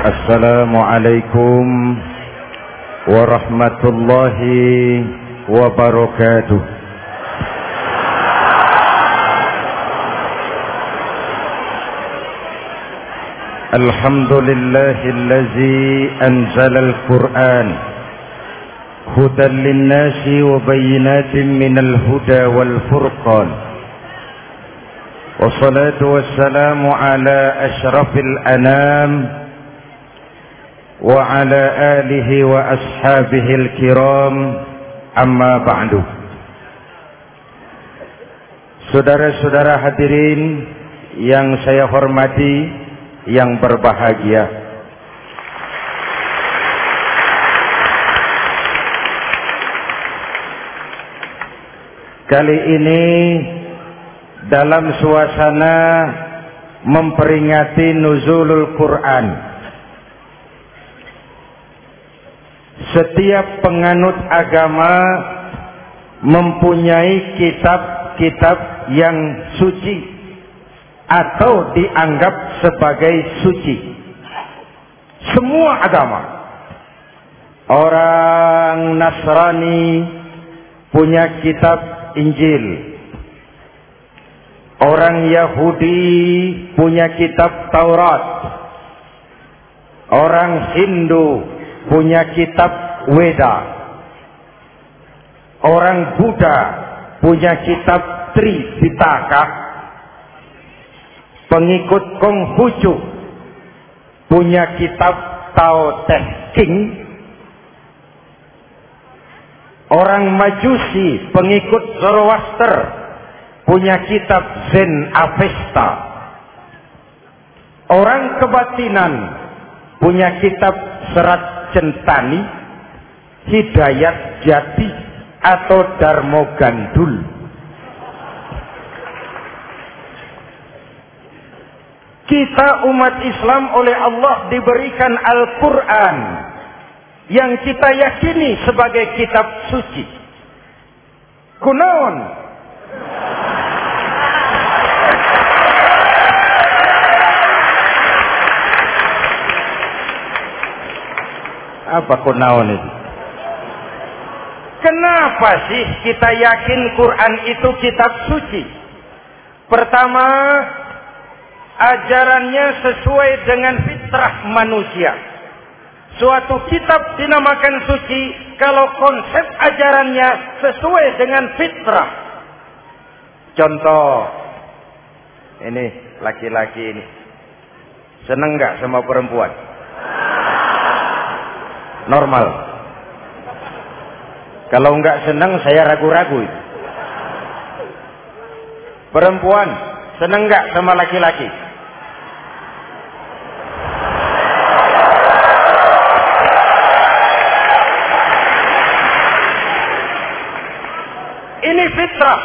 السلام عليكم ورحمة الله وبركاته. الحمد لله الذي أنزل القرآن هدى للناس وبينات من الهدى والفرقان. والصلاة والسلام على أشرف الأنام والسلام على أشرف الأنام وعلى آله وأصحابه الكرام أما بعد Saudara-saudara hadirin yang saya hormati, yang berbahagia. Kali ini dalam suasana memperingati nuzulul Quran. Setiap penganut agama mempunyai kitab-kitab yang suci atau dianggap sebagai suci. Semua agama. Orang Nasrani punya kitab Injil. Orang Yahudi punya kitab Taurat. Orang Hindu punya kitab Weda. Orang Buddha punya kitab Tripitaka. Pengikut Konghucu punya kitab Tao Te Ching. Orang Majusi pengikut Zoroaster punya kitab Zen Avesta. Orang kebatinan punya kitab Serat Centani, Hidayat Jati atau Darmo Gandul. Kita umat Islam oleh Allah diberikan Al-Quran yang kita yakini sebagai kitab suci. Kunaon Apa kunaon itu? Kenapa sih kita yakin Quran itu kitab suci? Pertama, ajarannya sesuai dengan fitrah manusia. Suatu kitab dinamakan suci kalau konsep ajarannya sesuai dengan fitrah. Contoh, ini laki-laki ini seneng nggak sama perempuan? Normal. Kalau nggak seneng saya ragu-ragu. Perempuan seneng nggak sama laki-laki? Ini fitrah.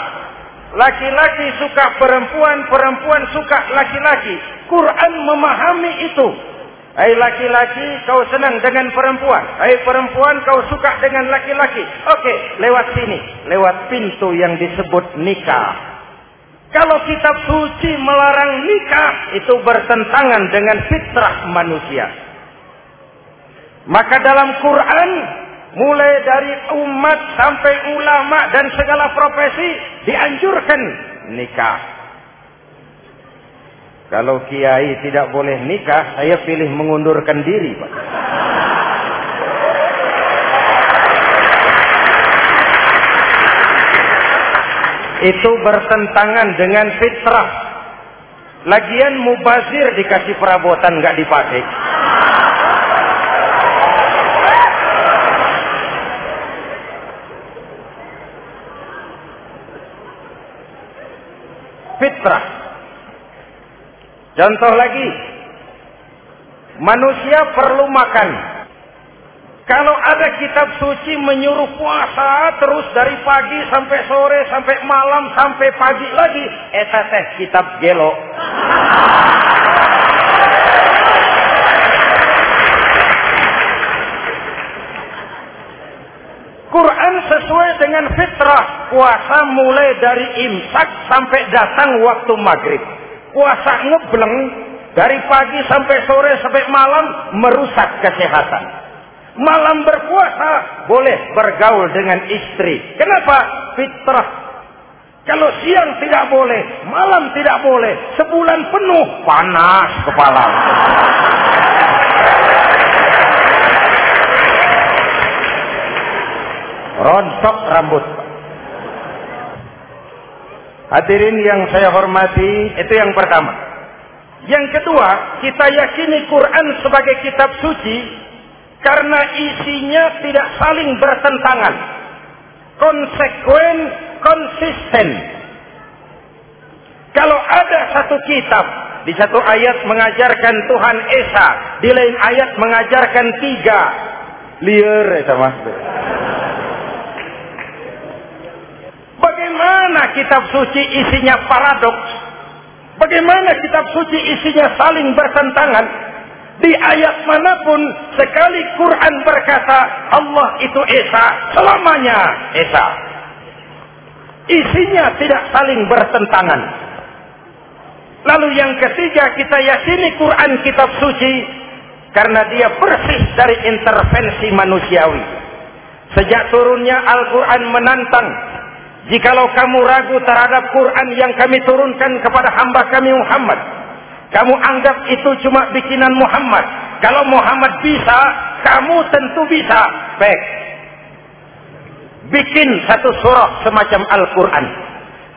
Laki-laki suka perempuan, perempuan suka laki-laki. Quran memahami itu. Hai laki-laki kau senang dengan perempuan. Hai perempuan kau suka dengan laki-laki. Oke, lewat sini. Lewat pintu yang disebut nikah. Kalau kitab suci melarang nikah, itu bertentangan dengan fitrah manusia. Maka dalam Quran, mulai dari umat sampai ulama dan segala profesi, dianjurkan nikah. Kalau kiai tidak boleh nikah, saya pilih mengundurkan diri, Pak. Itu bertentangan dengan fitrah. Lagian mubazir dikasih perabotan nggak dipakai. Fitrah. Contoh lagi, manusia perlu makan. Kalau ada kitab suci menyuruh puasa terus dari pagi sampai sore sampai malam sampai pagi lagi, eta teh kitab gelo. Quran sesuai dengan fitrah puasa mulai dari imsak sampai datang waktu maghrib. Puasa ngebleng Dari pagi sampai sore sampai malam merusak kesehatan. Malam berpuasa boleh bergaul dengan istri. Kenapa? Fitrah. Kalau siang tidak boleh, malam tidak boleh, sebulan penuh panas kepala. Rontok rambut. Hadirin yang saya hormati, itu yang pertama. Yang kedua, kita yakini Quran sebagai kitab suci karena isinya tidak saling bertentangan. Konsekuen, konsisten. Kalau ada satu kitab, di satu ayat mengajarkan Tuhan Esa, di lain ayat mengajarkan tiga. Liar, sama. Bagaimana kitab suci isinya paradoks? Bagaimana kitab suci isinya saling bertentangan? Di ayat mana pun sekali Quran berkata Allah itu Esa, selamanya Esa. Isinya tidak saling bertentangan. Lalu yang ketiga kita yakini Quran kitab suci karena dia bersih dari intervensi manusiawi. Sejak turunnya Al-Quran menantang Jikalau kamu ragu terhadap Quran yang kami turunkan kepada hamba kami Muhammad, kamu anggap itu cuma bikinan Muhammad. Kalau Muhammad bisa, kamu tentu bisa. Baik. Bikin satu surah semacam Al-Quran.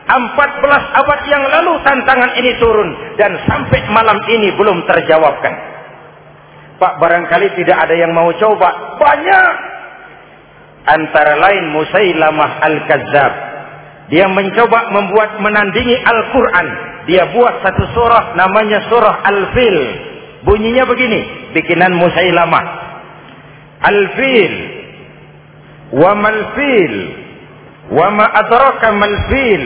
14 abad yang lalu tantangan ini turun dan sampai malam ini belum terjawabkan. Pak barangkali tidak ada yang mau coba. Banyak. Antara lain Musailamah Al-Kazzab dia mencoba membuat menandingi Al-Quran. Dia buat satu surah namanya surah Al-Fil. Bunyinya begini. Bikinan Musailamah. Al-Fil. Wa mal-fil. Wa ma adraka mal-fil.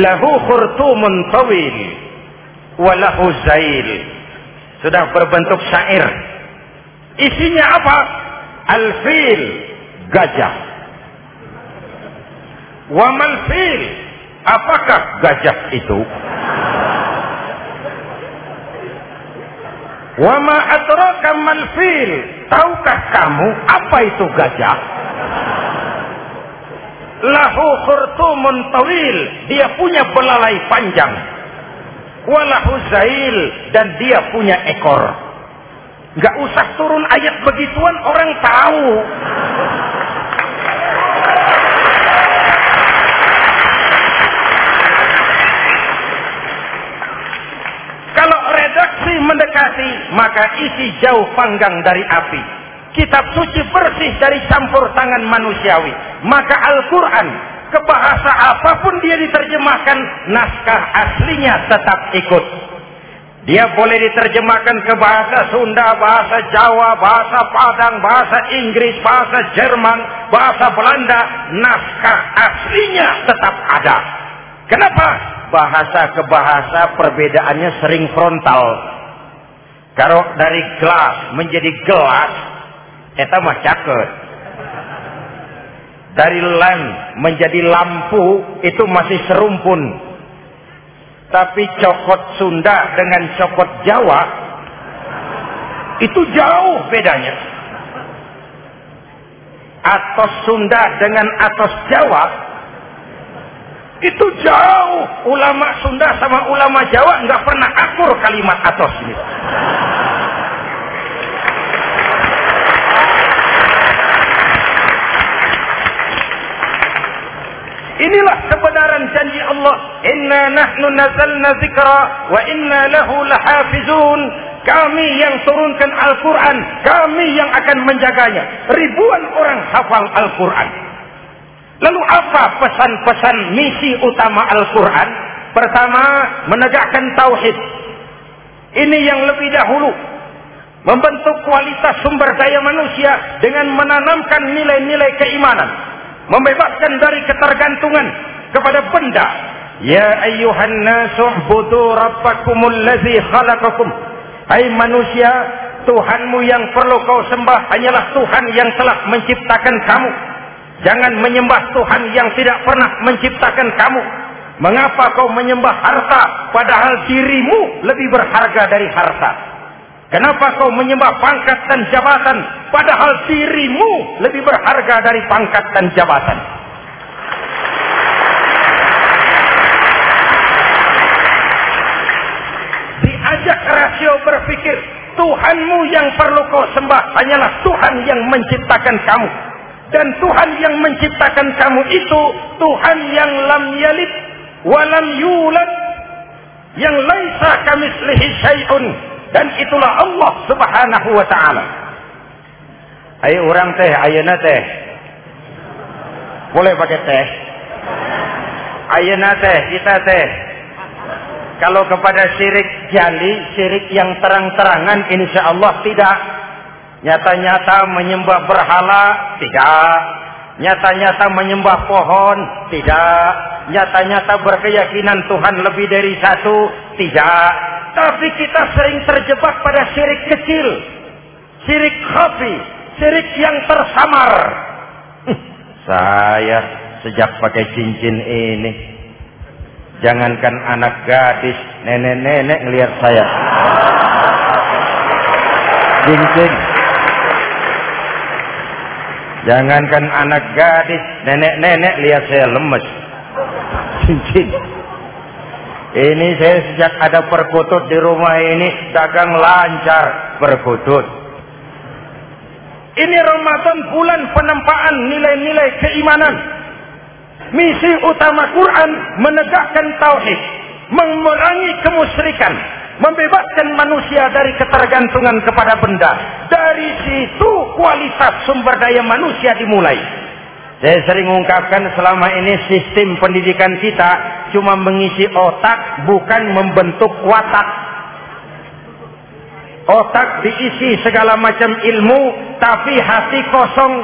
Lahu khurtumun tawil. Wa lahu zail. Sudah berbentuk syair. Isinya apa? Al-Fil. Gajah Wamal fil. Apakah gajah itu? Wama adraka mal fil. Tahukah kamu apa itu gajah? Lahu khurtumun tawil. Dia punya belalai panjang. Walahu zail. Dan dia punya ekor. Gak usah turun ayat begituan orang tahu. redaksi mendekati, maka isi jauh panggang dari api. Kitab suci bersih dari campur tangan manusiawi. Maka Al-Quran, ke bahasa apa pun dia diterjemahkan, naskah aslinya tetap ikut. Dia boleh diterjemahkan ke bahasa Sunda, bahasa Jawa, bahasa Padang, bahasa Inggris, bahasa Jerman, bahasa Belanda. Naskah aslinya tetap ada. Kenapa? bahasa ke bahasa perbedaannya sering frontal. Kalau dari gelas menjadi gelas, eta mah caket. Dari lem menjadi lampu itu masih serumpun. Tapi cokot Sunda dengan cokot Jawa itu jauh bedanya. Atos Sunda dengan atos Jawa itu jauh. Ulama Sunda sama ulama Jawa nggak pernah akur kalimat atos ini. Inilah kebenaran janji Allah. Inna nahnu nazalna zikra wa inna lahu lahafizun. Kami yang turunkan Al-Quran. Kami yang akan menjaganya. Ribuan orang hafal Al-Quran. Lalu apa pesan-pesan misi utama Al-Quran? Pertama, menegakkan tauhid. Ini yang lebih dahulu. Membentuk kualitas sumber daya manusia dengan menanamkan nilai-nilai keimanan. Membebaskan dari ketergantungan kepada benda. Ya ayyuhan nasu'budu rabbakumul ladzi khalaqakum. Hai manusia, Tuhanmu yang perlu kau sembah hanyalah Tuhan yang telah menciptakan kamu Jangan menyembah Tuhan yang tidak pernah menciptakan kamu. Mengapa kau menyembah harta padahal dirimu lebih berharga dari harta? Kenapa kau menyembah pangkat dan jabatan padahal dirimu lebih berharga dari pangkat dan jabatan? Diajak rasio berpikir, Tuhanmu yang perlu kau sembah hanyalah Tuhan yang menciptakan kamu. Dan Tuhan yang menciptakan kamu itu Tuhan yang lam yalid walam yulad yang laisa kamislihi syai'un dan itulah Allah Subhanahu wa taala. Ayo orang teh, ayeuna teh. Boleh pakai teh? Ayeuna teh, kita teh. Kalau kepada syirik jali, syirik yang terang-terangan insya Allah tidak. Nyata-nyata menyembah berhala, tidak. Nyata-nyata menyembah pohon, tidak. Nyata-nyata berkeyakinan Tuhan lebih dari satu, tidak. Tapi kita sering terjebak pada syirik kecil. Syirik khafi, syirik yang tersamar. Saya sejak pakai cincin ini. Jangankan anak gadis, nenek-nenek ngelihat saya. Cincin. Jangankan anak gadis, nenek-nenek lihat saya lemes. Cincin. Ini saya sejak ada perkutut di rumah ini dagang lancar perkutut. Ini Ramadan bulan penempaan nilai-nilai keimanan. Misi utama Quran menegakkan tauhid, memerangi kemusyrikan, membebaskan manusia dari ketergantungan kepada benda. Dari situ kualitas sumber daya manusia dimulai. Saya sering mengungkapkan selama ini sistem pendidikan kita cuma mengisi otak bukan membentuk watak. Otak diisi segala macam ilmu tapi hati kosong,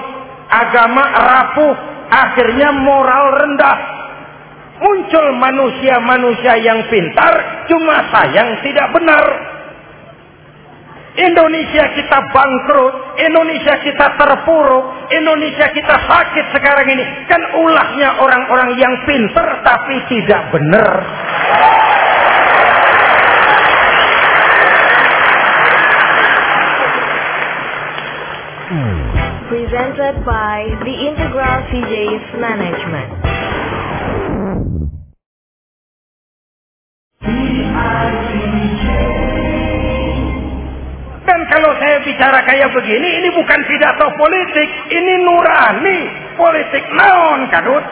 agama rapuh, akhirnya moral rendah. Muncul manusia-manusia yang pintar cuma sayang tidak benar. Indonesia kita bangkrut, Indonesia kita terpuruk, Indonesia kita sakit sekarang ini. Kan ulahnya orang-orang yang pintar tapi tidak benar. Presented by the Integral CJ's Management. Bicara kayak begini, ini bukan pidato politik, ini nurani. Politik naon, kadut.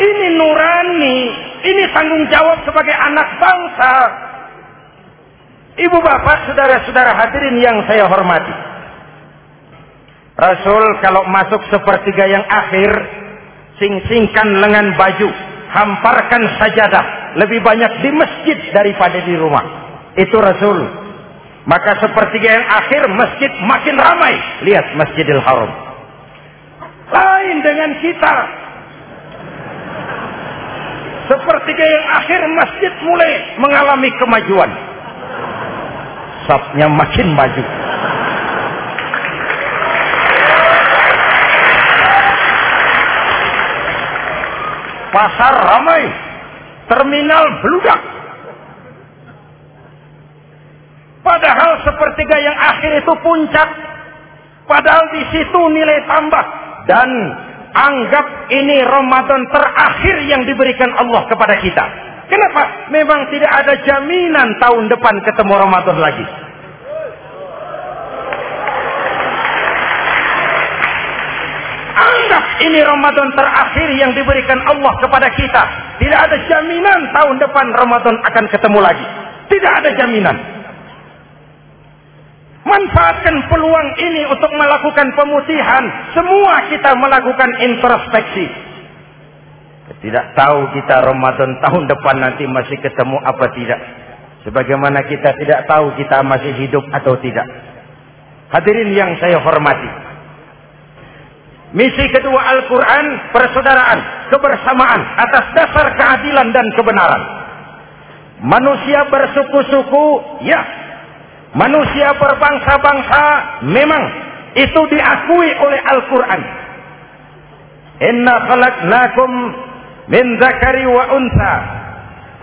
Ini nurani, ini tanggung jawab sebagai anak bangsa. Ibu bapak, saudara-saudara hadirin yang saya hormati. Rasul kalau masuk sepertiga yang akhir, sing-singkan lengan baju, hamparkan sajadah, lebih banyak di masjid daripada di rumah. Itu Rasul. Maka sepertiga yang akhir masjid makin ramai. Lihat Masjidil Haram. Lain dengan kita. Sepertiga yang akhir masjid mulai mengalami kemajuan. Sapnya makin maju. Pasar ramai. Terminal beludak. Padahal sepertiga yang akhir itu puncak. Padahal di situ nilai tambah. Dan anggap ini Ramadan terakhir yang diberikan Allah kepada kita. Kenapa? Memang tidak ada jaminan tahun depan ketemu Ramadan lagi. Ini Ramadan terakhir yang diberikan Allah kepada kita. Tidak ada jaminan tahun depan Ramadan akan ketemu lagi. Tidak ada jaminan. Manfaatkan peluang ini untuk melakukan pemutihan. Semua kita melakukan introspeksi. Tidak tahu kita Ramadan tahun depan nanti masih ketemu apa tidak. Sebagaimana kita tidak tahu kita masih hidup atau tidak. Hadirin yang saya hormati. Misi kedua Al-Quran, persaudaraan, kebersamaan atas dasar keadilan dan kebenaran. Manusia bersuku-suku, ya. Manusia berbangsa-bangsa, memang. Itu diakui oleh Al-Quran. Inna khalaqnakum min zakari wa unta.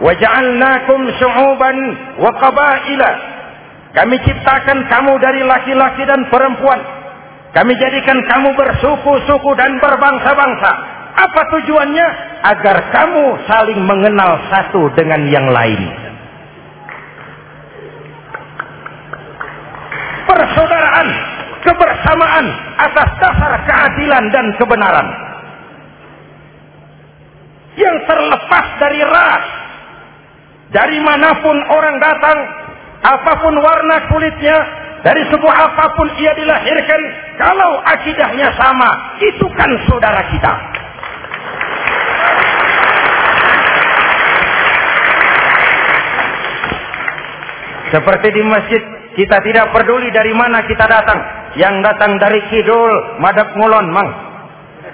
Waja'alnakum syu'uban wa qabaila. Kami ciptakan kamu dari laki-laki dan perempuan. Kami jadikan kamu bersuku-suku dan berbangsa-bangsa. Apa tujuannya? Agar kamu saling mengenal satu dengan yang lain. Persaudaraan, kebersamaan atas dasar keadilan dan kebenaran. Yang terlepas dari ras. Dari mana pun orang datang, apa pun warna kulitnya, dari sebuah apa pun ia dilahirkan, kalau akidahnya sama, itu kan saudara kita. Seperti di masjid, kita tidak peduli dari mana kita datang. Yang datang dari kidul, madep ngulon mang.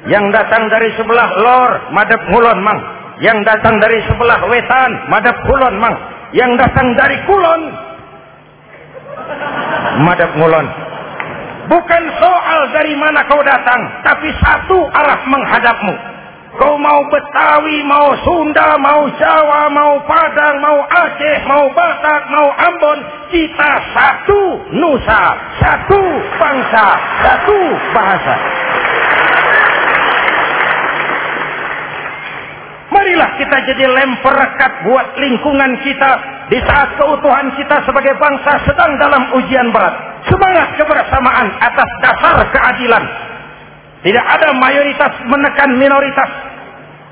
Yang datang dari sebelah lor, madep ngulon mang. Yang datang dari sebelah wetan, madep kulon mang. Yang datang dari kulon, madep ngulon. Bukan soal dari mana kau datang, tapi satu arah menghadapmu. Kau mau Betawi, mau Sunda, mau Jawa, mau Padang, mau Aceh, mau Batak, mau Ambon. Kita satu nusa, satu bangsa, satu bahasa. Marilah kita jadi lem perekat buat lingkungan kita di saat keutuhan kita sebagai bangsa sedang dalam ujian berat. Semangat kebersamaan atas dasar keadilan. Tidak ada mayoritas menekan minoritas.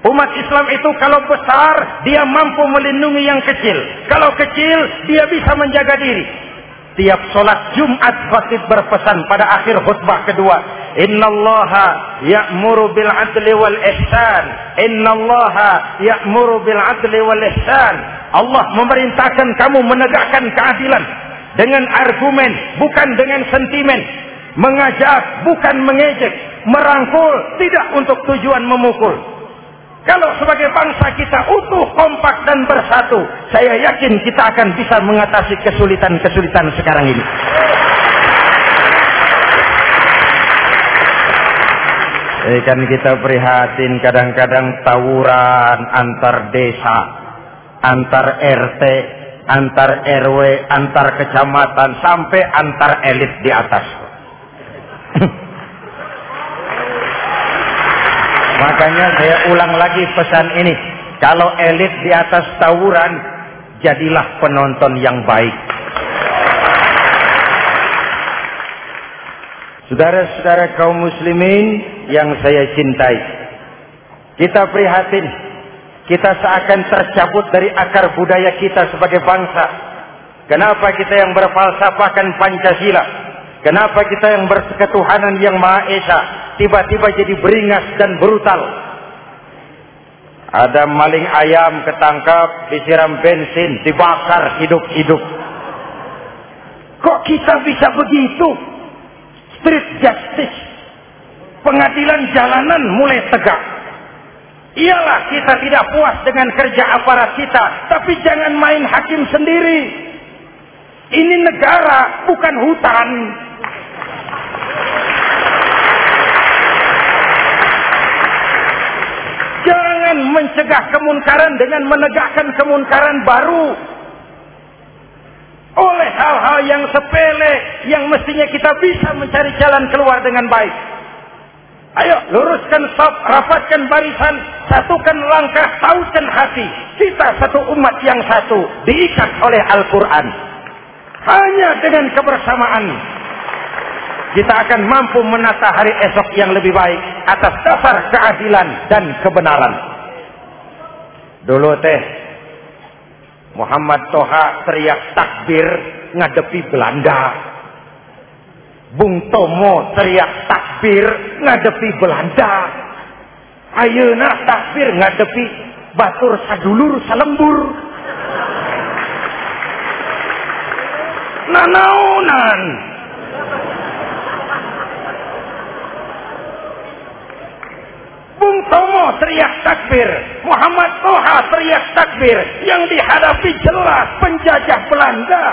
Umat Islam itu kalau besar, dia mampu melindungi yang kecil. Kalau kecil, dia bisa menjaga diri. Tiap solat Jumat khatib berpesan pada akhir khutbah kedua. Inna allaha ya'muru bil adli wal ihsan. Inna allaha ya'muru bil adli wal ihsan. Allah memerintahkan kamu menegakkan keadilan. Dengan argumen, bukan dengan sentimen. Mengajak, bukan mengejek. Merangkul, tidak untuk tujuan memukul. Kalau sebagai bangsa kita utuh, kompak dan bersatu, saya yakin kita akan bisa mengatasi kesulitan-kesulitan sekarang ini. Eh kan kita prihatin kadang-kadang tawuran antar desa, antar RT, antar RW, antar kecamatan, sampai antar elit di atas. Makanya saya ulang lagi pesan ini. Kalau elit di atas tawuran, jadilah penonton yang baik. Saudara-saudara kaum muslimin yang saya cintai. Kita prihatin. Kita seakan tercabut dari akar budaya kita sebagai bangsa. Kenapa kita yang berfalsafahkan Pancasila? Kenapa kita yang berketuhanan yang Maha Esa tiba-tiba jadi beringas dan brutal? Ada maling ayam ketangkap, disiram bensin, dibakar hidup-hidup. Kok kita bisa begitu? Street justice. Pengadilan jalanan mulai tegak. Iyalah kita tidak puas dengan kerja aparat kita, tapi jangan main hakim sendiri. Ini negara, bukan hutan. Jangan mencegah kemunkaran dengan menegakkan kemunkaran baru. Oleh hal-hal yang sepele yang mestinya kita bisa mencari jalan keluar dengan baik. Ayo luruskan sop, rapatkan barisan, satukan langkah, tautkan hati. Kita satu umat yang satu, diikat oleh Al-Quran. Hanya dengan kebersamaan kita akan mampu menata hari esok yang lebih baik atas dasar keadilan dan kebenaran. Dulu teh Muhammad Toha teriak takbir ngadepi Belanda. Bung Tomo teriak takbir ngadepi Belanda. Ayeuna takbir ngadepi Batur Sadulur Salembur. Nanaunan. Bung Tomo teriak takbir. Muhammad Toha teriak takbir. Yang dihadapi jelas penjajah Belanda.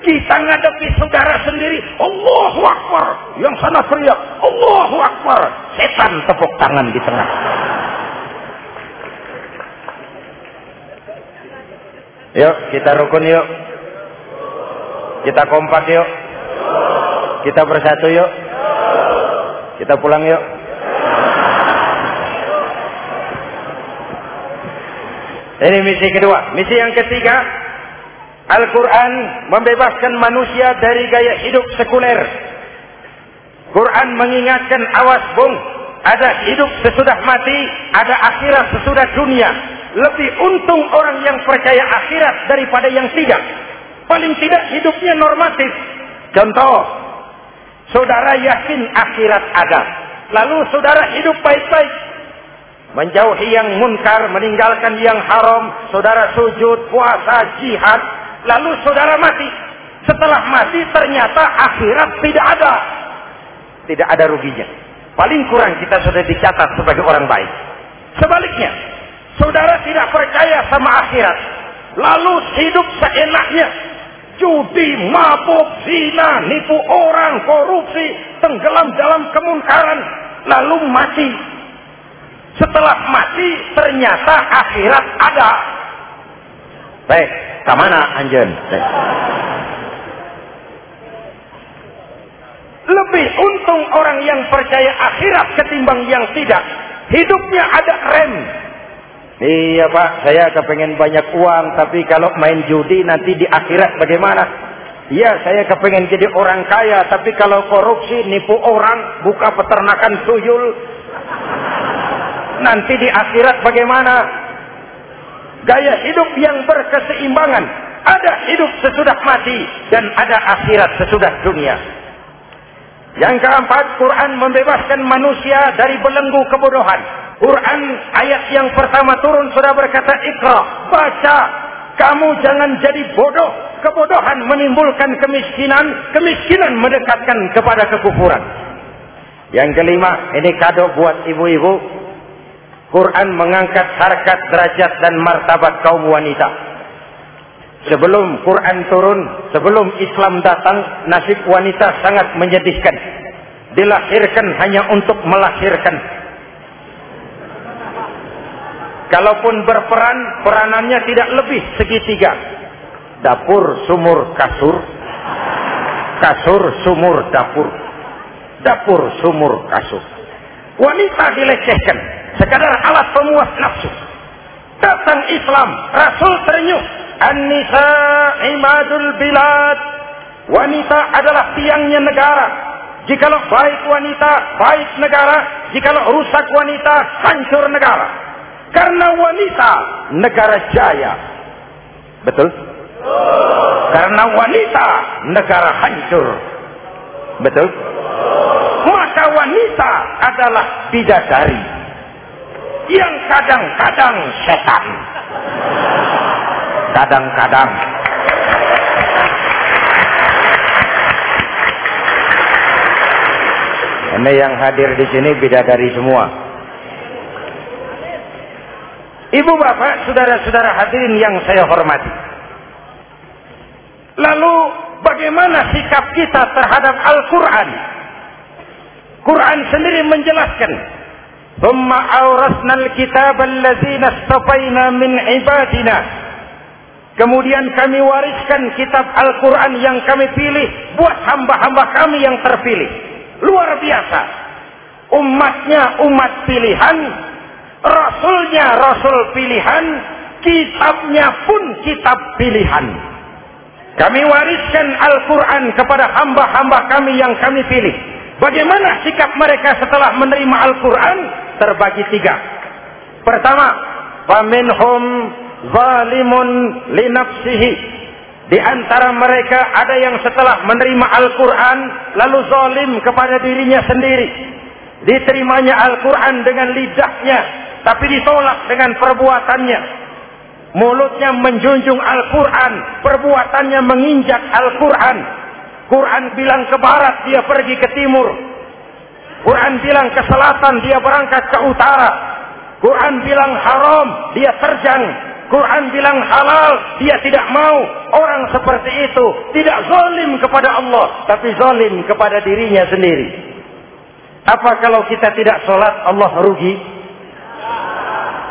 Kita ngadepi saudara sendiri, Allahu Akbar. Yang sana teriak, Allahu Akbar. Setan tepuk tangan di tengah. Yuk, kita rukun yuk. Kita kompak yuk. Kita bersatu yuk. Kita pulang yuk. Ini misi kedua. Misi yang ketiga, Al-Quran membebaskan manusia dari gaya hidup sekuler. Quran mengingatkan awas bung, ada hidup sesudah mati, ada akhirat sesudah dunia. Lebih untung orang yang percaya akhirat daripada yang tidak. Paling tidak hidupnya normatif. Contoh, saudara yakin akhirat ada. Lalu saudara hidup baik-baik. Menjauhi yang munkar, meninggalkan yang haram, saudara sujud, puasa, jihad, lalu saudara mati. Setelah mati ternyata akhirat tidak ada. Tidak ada ruginya. Paling kurang kita sudah dicatat sebagai orang baik. Sebaliknya, saudara tidak percaya sama akhirat. Lalu hidup seenaknya. Judi, mabuk, zina, nipu orang, korupsi, tenggelam dalam kemunkaran. Lalu mati. Setelah mati ternyata akhirat ada. Baik, ke mana anjen? Lebih untung orang yang percaya akhirat ketimbang yang tidak. Hidupnya ada rem. Iya pak, saya kepengen banyak uang, tapi kalau main judi nanti di akhirat bagaimana? Iya, saya kepengen jadi orang kaya, tapi kalau korupsi, nipu orang, buka peternakan tuyul, nanti di akhirat bagaimana? Gaya hidup yang berkeseimbangan. Ada hidup sesudah mati dan ada akhirat sesudah dunia. Yang keempat, Quran membebaskan manusia dari belenggu kebodohan. Quran ayat yang pertama turun sudah berkata Iqra, baca. Kamu jangan jadi bodoh. Kebodohan menimbulkan kemiskinan, kemiskinan mendekatkan kepada kekufuran. Yang kelima, ini kado buat ibu-ibu. Quran mengangkat harkat, derajat dan martabat kaum wanita. Sebelum Quran turun, sebelum Islam datang, nasib wanita sangat menyedihkan. Dilahirkan hanya untuk melahirkan. Kalaupun berperan, peranannya tidak lebih segitiga. Dapur, sumur, kasur. Kasur, sumur, dapur. Dapur, sumur, kasur. Wanita dilecehkan. Sekadar alat pemuas nafsu. Datang Islam, Rasul terenyuh. An-nisa imadul bilad. Wanita adalah tiangnya negara. Jikalau baik wanita, baik negara. Jikalau rusak wanita, hancur negara. Karena wanita, negara jaya. Betul? Karena wanita, negara hancur. Betul? Maka wanita adalah bidadari. Yang kadang-kadang setan. Kadang-kadang. Ini yang hadir di sini bidadari semua. Ibu bapak, saudara-saudara hadirin yang saya hormati. Lalu bagaimana sikap kita terhadap Al-Quran? Quran sendiri menjelaskan. ثم أورثنا الكتاب الذين اصطفينا من عبادنا Kemudian kami wariskan kitab Al-Quran yang kami pilih buat hamba-hamba kami yang terpilih. Luar biasa. Umatnya umat pilihan, Rasulnya Rasul pilihan, kitabnya pun kitab pilihan. Kami wariskan Al-Quran kepada hamba-hamba kami yang kami pilih. Bagaimana sikap mereka setelah menerima Al-Quran? Terbagi tiga. Pertama, faminhum zalimun linafsihi. Di antara mereka ada yang setelah menerima Al-Quran lalu zalim kepada dirinya sendiri. Diterimanya Al-Quran dengan lidahnya, tapi ditolak dengan perbuatannya. Mulutnya menjunjung Al-Quran, perbuatannya menginjak Al-Quran. Quran bilang ke barat, dia pergi ke timur. Quran bilang ke selatan, dia berangkat ke utara. Quran bilang haram, dia terjang. Quran bilang halal, dia tidak mau. Orang seperti itu tidak zalim kepada Allah, tapi zalim kepada dirinya sendiri. Apa kalau kita tidak sholat, Allah rugi?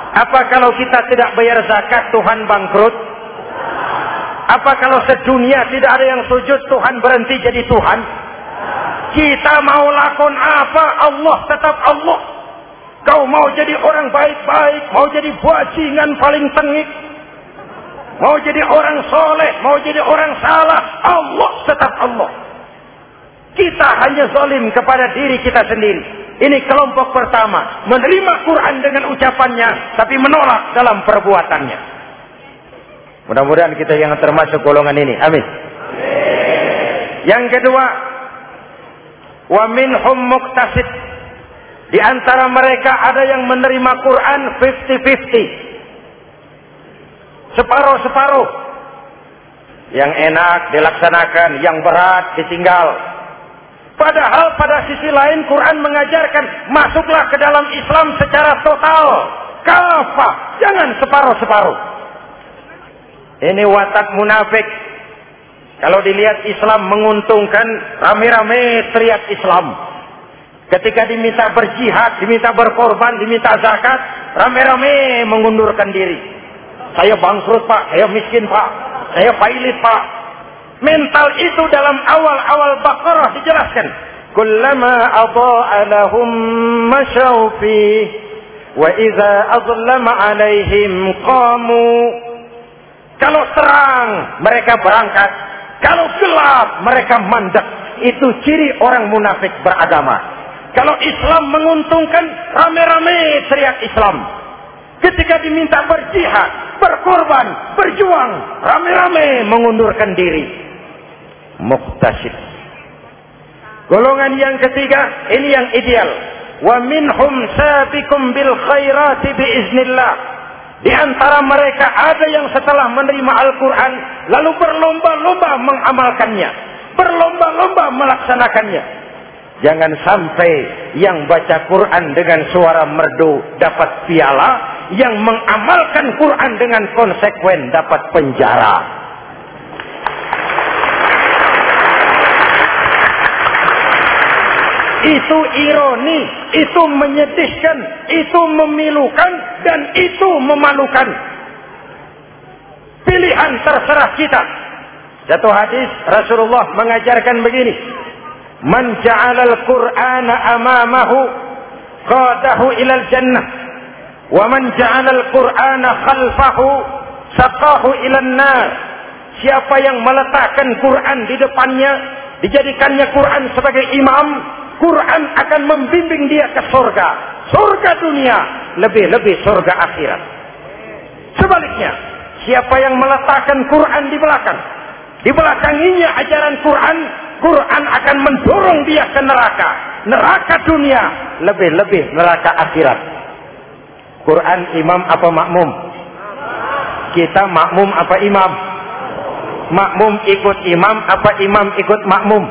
Apa kalau kita tidak bayar zakat, Tuhan bangkrut? Apa kalau sedunia tidak ada yang sujud, Tuhan berhenti jadi Tuhan? Kita mau lakon apa, Allah tetap Allah. Kau mau jadi orang baik-baik, mau jadi bajingan paling tengik, mau jadi orang soleh, mau jadi orang salah, Allah tetap Allah. Kita hanya zalim kepada diri kita sendiri. Ini kelompok pertama, menerima Quran dengan ucapannya, tapi menolak dalam perbuatannya. Mudah-mudahan kita yang termasuk golongan ini. Amin. Yang kedua, wa minhum muktasid di antara mereka ada yang menerima Quran 50-50. Separuh-separuh. Yang enak dilaksanakan, yang berat ditinggal. Padahal pada sisi lain Quran mengajarkan masuklah ke dalam Islam secara total. Kafah, jangan separuh-separuh. Ini watak munafik. Kalau dilihat Islam menguntungkan, rame-rame teriak Islam. Ketika diminta berjihad, diminta berkorban, diminta zakat, rame-rame mengundurkan diri. Saya bangkrut pak, saya miskin pak, saya pailit pak. Mental itu dalam awal-awal Baqarah dijelaskan. Kullama adha'a lahum wa idza azlama alaihim qamu. Kalau terang mereka berangkat, kalau gelap mereka mandek. Itu ciri orang munafik beragama. Kalau Islam menguntungkan, rame-rame teriak Islam. Ketika diminta berjihad, berkorban, berjuang, rame-rame mengundurkan diri. Muktasid. Golongan yang ketiga, ini yang ideal. Wa minhum sabikum bil khairati biiznillah. Di antara mereka ada yang setelah menerima Al-Quran, lalu berlomba-lomba mengamalkannya. Berlomba-lomba melaksanakannya. Jangan sampai yang baca Quran dengan suara merdu dapat piala, yang mengamalkan Quran dengan konsekuen dapat penjara. Itu ironi, itu menyedihkan, itu memilukan, dan itu memalukan. Pilihan terserah kita. Satu hadis Rasulullah mengajarkan begini. Man ja'ala al-Qur'ana amamahu qadahu ila al-jannah wa man ja'ala al-Qur'ana khalfahu saqahu ila an-nar Siapa yang meletakkan Quran di depannya dijadikannya Quran sebagai imam Quran akan membimbing dia ke surga surga dunia lebih-lebih surga akhirat sebaliknya siapa yang meletakkan Quran di belakang di belakanginya ajaran Quran Quran akan mendorong dia ke neraka. Neraka dunia, lebih-lebih neraka akhirat. Quran imam apa makmum? Kita makmum apa imam? Makmum ikut imam apa imam ikut makmum?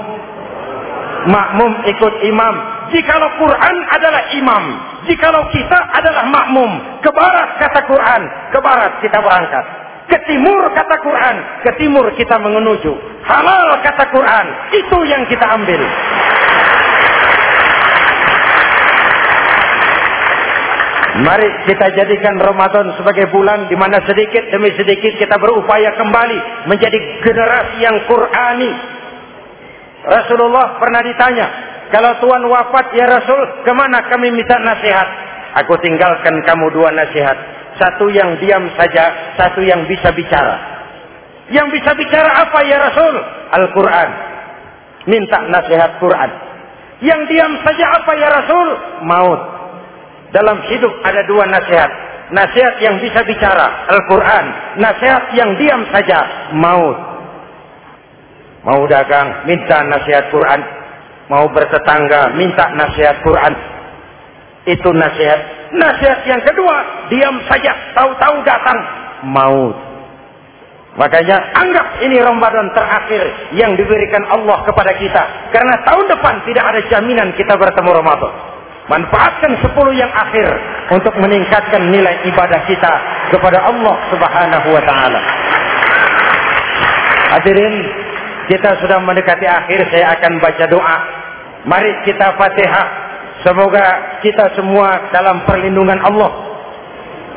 Makmum ikut imam. Jikalau Quran adalah imam, jikalau kita adalah makmum, ke barat kata Quran, ke barat kita berangkat. Ke timur kata Quran, ke timur kita menuju. Halal kata Quran, itu yang kita ambil. Mari kita jadikan Ramadan sebagai bulan di mana sedikit demi sedikit kita berupaya kembali menjadi generasi yang Qurani. Rasulullah pernah ditanya, kalau Tuhan wafat ya Rasul, ke mana kami minta nasihat? Aku tinggalkan kamu dua nasihat. Satu yang diam saja, satu yang bisa bicara. Yang bisa bicara apa ya Rasul? Al-Quran. Minta nasihat Quran. Yang diam saja apa ya Rasul? Maut. Dalam hidup ada dua nasihat. Nasihat yang bisa bicara, Al-Quran. Nasihat yang diam saja, maut. Mau dagang, minta nasihat Quran. Mau bertetangga, minta nasihat Quran. Itu nasihat Nasihat yang kedua, diam saja, tahu-tahu datang maut. Makanya anggap ini Ramadan terakhir yang diberikan Allah kepada kita. Karena tahun depan tidak ada jaminan kita bertemu Ramadan. Manfaatkan sepuluh yang akhir untuk meningkatkan nilai ibadah kita kepada Allah Subhanahu wa taala. Hadirin, kita sudah mendekati akhir, saya akan baca doa. Mari kita Fatihah. Semoga kita semua dalam perlindungan Allah.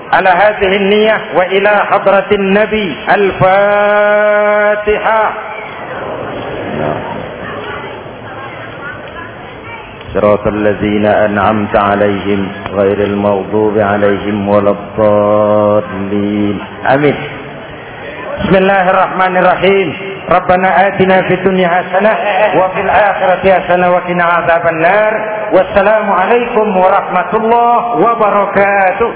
Ala hadhihi niyyah wa ila hadratin Nabi. Al-Fatihah. صراط الذين أنعمت عليهم غير المغضوب عليهم ولا الضالين آمين بسم الله الرحمن الرحيم ربنا آتنا في الدنيا حسنة وفي الآخرة حسنة وقنا عذاب النار والسلام عليكم ورحمة الله وبركاته